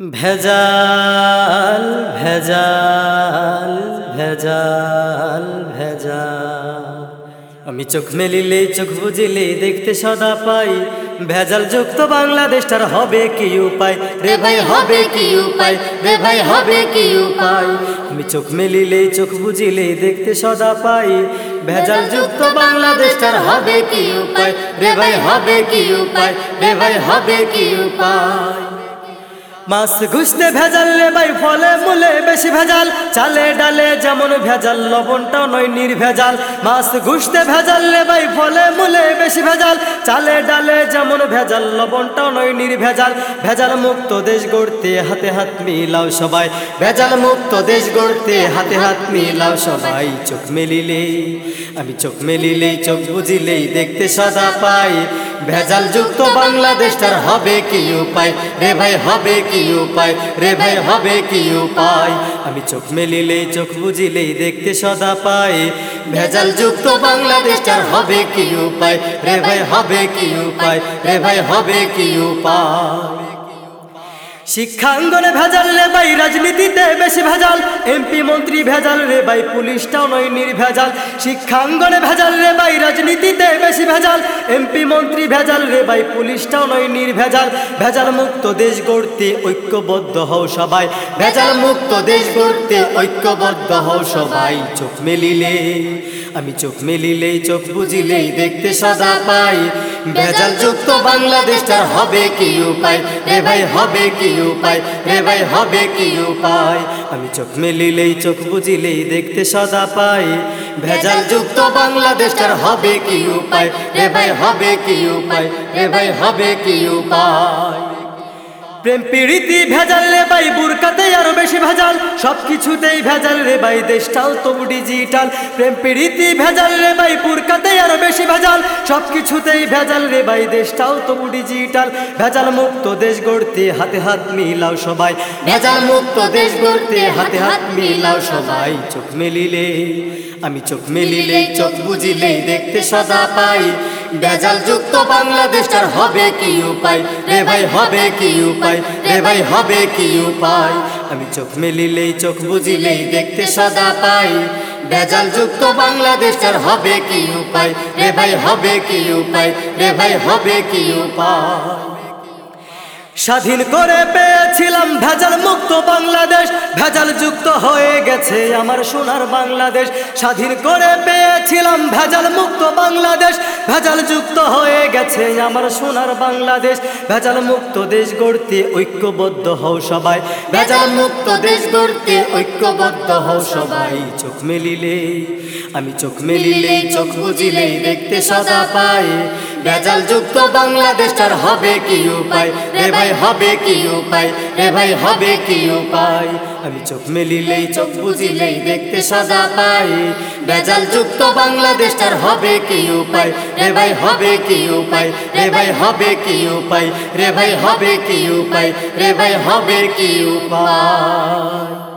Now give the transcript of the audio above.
ভেজাল ভেজাল ভেজাল ভেজাল। আমি চোখ মেলিলে, চোখ বুঝিলে দেখতে সদা পাই। ভেজাল যুক্ত বাংলাদেশটার হবে কি উপায়? রে ভাই, হবে কি উপায়? রে ভাই, হবে কি উপায়? আমি চোখ মেলিলে, চোখ বুঝিলে দেখতে সদা পাই। ভেজাল যুক্ত বাংলাদেশটার হবে কি উপায়? রে ভাই, হবে কি উপায়? রে ভাই, হবে কি উপায়? মাছ ঘুষতে ভেজাল রে ভাই, ফলে মূলে বেশি ভেজাল। চালে ডালে যেমন ভেজাল, লবণটাও নয় নির্ভেজাল। মাছ ঘুষতে ভেজাল রে ভাই, ফলে মূলে বেশি ভেজাল। চালে ডালে যেমন ভেজাল, লবণটাও নয় নির্ভেজাল। ভেজাল মুক্ত দেশ গড়তে হাতে হাত মিলাও সবাই। ভেজাল মুক্ত দেশ গড়তে হাতে হাত মিলাও সবাই। চোখ মেলিলে আমি চোখ মেলিলেই, চোখ বুঝিলেই দেখতে সাদা পাই। ভেজাল যুক্ত বাংলাদেশটার হবে কি উপায়? রে ভাই, হবে কি উপায়? রে ভাই, হবে কি উপায়? আমি চোখ মেলিলেই, চোখ বুঝিলেই দেখতে সদা পাই। ভেজাল যুক্ত বাংলাদেশটার হবে কি উপায়? রে ভাই, হবে কি উপায়? রে ভাই, হবে কি উপায়? শিক্ষাঙ্গনে ভেজাল রে ভাই, রাজনীতিতে বেশি ভেজাল। এমপি মন্ত্রী ভেজাল রে ভাই, পুলিশটাও নয় নির্ভেজাল। শিক্ষাঙ্গনে ভেজাল রে ভাই, রাজনীতিতে বেশি ভেজাল। এমপি মন্ত্রী ভেজাল রে ভাই, পুলিশটাও নয় নির্ভেজাল। ভেজাল মুক্ত দেশ গড়তে ঐক্যবদ্ধ হও সবাই। ভেজাল মুক্ত দেশ গড়তে ঐক্যবদ্ধ হও সবাই। চোখ মেলিলে, আমি চোখ মেলিলেই চোখ বুঝিলেই দেখতে সদা পাই। ভেজাল যুক্ত বাংলাদেশটার হবে কি উপায়? রে ভাই, হবে কি উপায়? রে ভাই, হবে কি উপায়? আমি চোখ মেলিলেই, চোখ বুঝিলেই দেখতে সদা পাই। ভেজাল যুক্ত বাংলাদেশটার হবে কি উপায়? রে ভাই, হবে কি উপায়? রে ভাই, হবে কি উপায়? প্রেম প্রীতি ভেজাল রে ভাই বুরকাতে আরও বেশি ভেজাল। সব কিছুতেই ভেজাল রে ভাই দেশটাও তবু ডিজিটাল প্রেম প্রীতি ভেজাল রে ভাই বুরকাতে আরও বেশি ভেজাল। সব কিছুতেই ভেজাল রে ভাই দেশটাও তবু ডিজিটাল ভেজাল মুক্ত দেশ গড়তে হাতে হাত মিলাও সবাই। ভেজাল মুক্ত দেশ গড়তে হাতে হাত মিলাও সবাই। চোখ মেলিলে আমি চোখ মেলিলেই চোখ বুঝিলেই দেখতে সদা পাই। ভেজাল যুক্ত বাংলাদেশটার হবে কি উপায়? রে ভাই, হবে কি উপায়? রে ভাই, হবে কি উপায়? আমি চোখ মেলিলেই, চোখ বুঝিলেই দেখতে সদা পাই। বেজাল যুক্ত বাংলাদেশটার হবে কি উপায়? রে ভাই, হবে কি উপায়? রে ভাই, হবে কি উপায়? স্বাধীন করে পেয়েছিলাম ভেজাল মুক্ত বাংলাদেশ, ভেজাল যুক্ত হয়ে গেছে আমার সোনার বাংলাদেশ। স্বাধীন করে পেয়েছিলাম ভেজাল মুক্ত বাংলাদেশ, ভেজাল যুক্ত হয়ে গেছে আমার সোনার বাংলাদেশ। ভেজাল মুক্ত দেশ গড়তে ঐক্যবদ্ধ হও সবাই। ভেজাল মুক্ত দেশ গড়তে ঐক্যবদ্ধ হও সবাই। চোখ মেলিলে আমি চোখ মেলিলে চোখ বুঝিলেই দেখতে সদা পাই। ভেজাল যুক্ত বাংলাদেশটার হবে কি উপায়? রে ভাই, হবে কি উপায়? রে ভাই, হবে কি উপায়? আমি চোখ মেলিলেই, চোখ বুঝিলেই দেখতে সদা পাই। ভেজাল যুক্ত বাংলাদেশটার হবে কি উপায়? রে ভাই, হবে কি উপায়? রে ভাই, হবে কি উপায়? রে ভাই, হবে কি উপায়? রে ভাই, হবে কি উপায়?